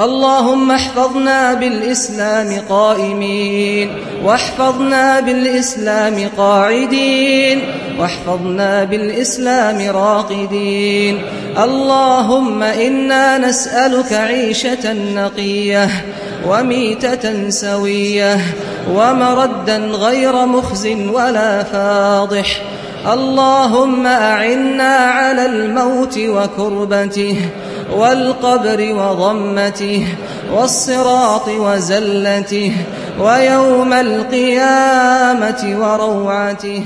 اللهم احفظنا بالإسلام قائمين واحفظنا بالإسلام قاعدين واحفظنا بالإسلام راقدين. اللهم إنا نسألك عيشة نقية وميتة سوية ومردا غير مخز ولا فاضح. اللهم أعنا على الموت وكربته والقبر وضمته والصراط وزلته ويوم القيامة وروعته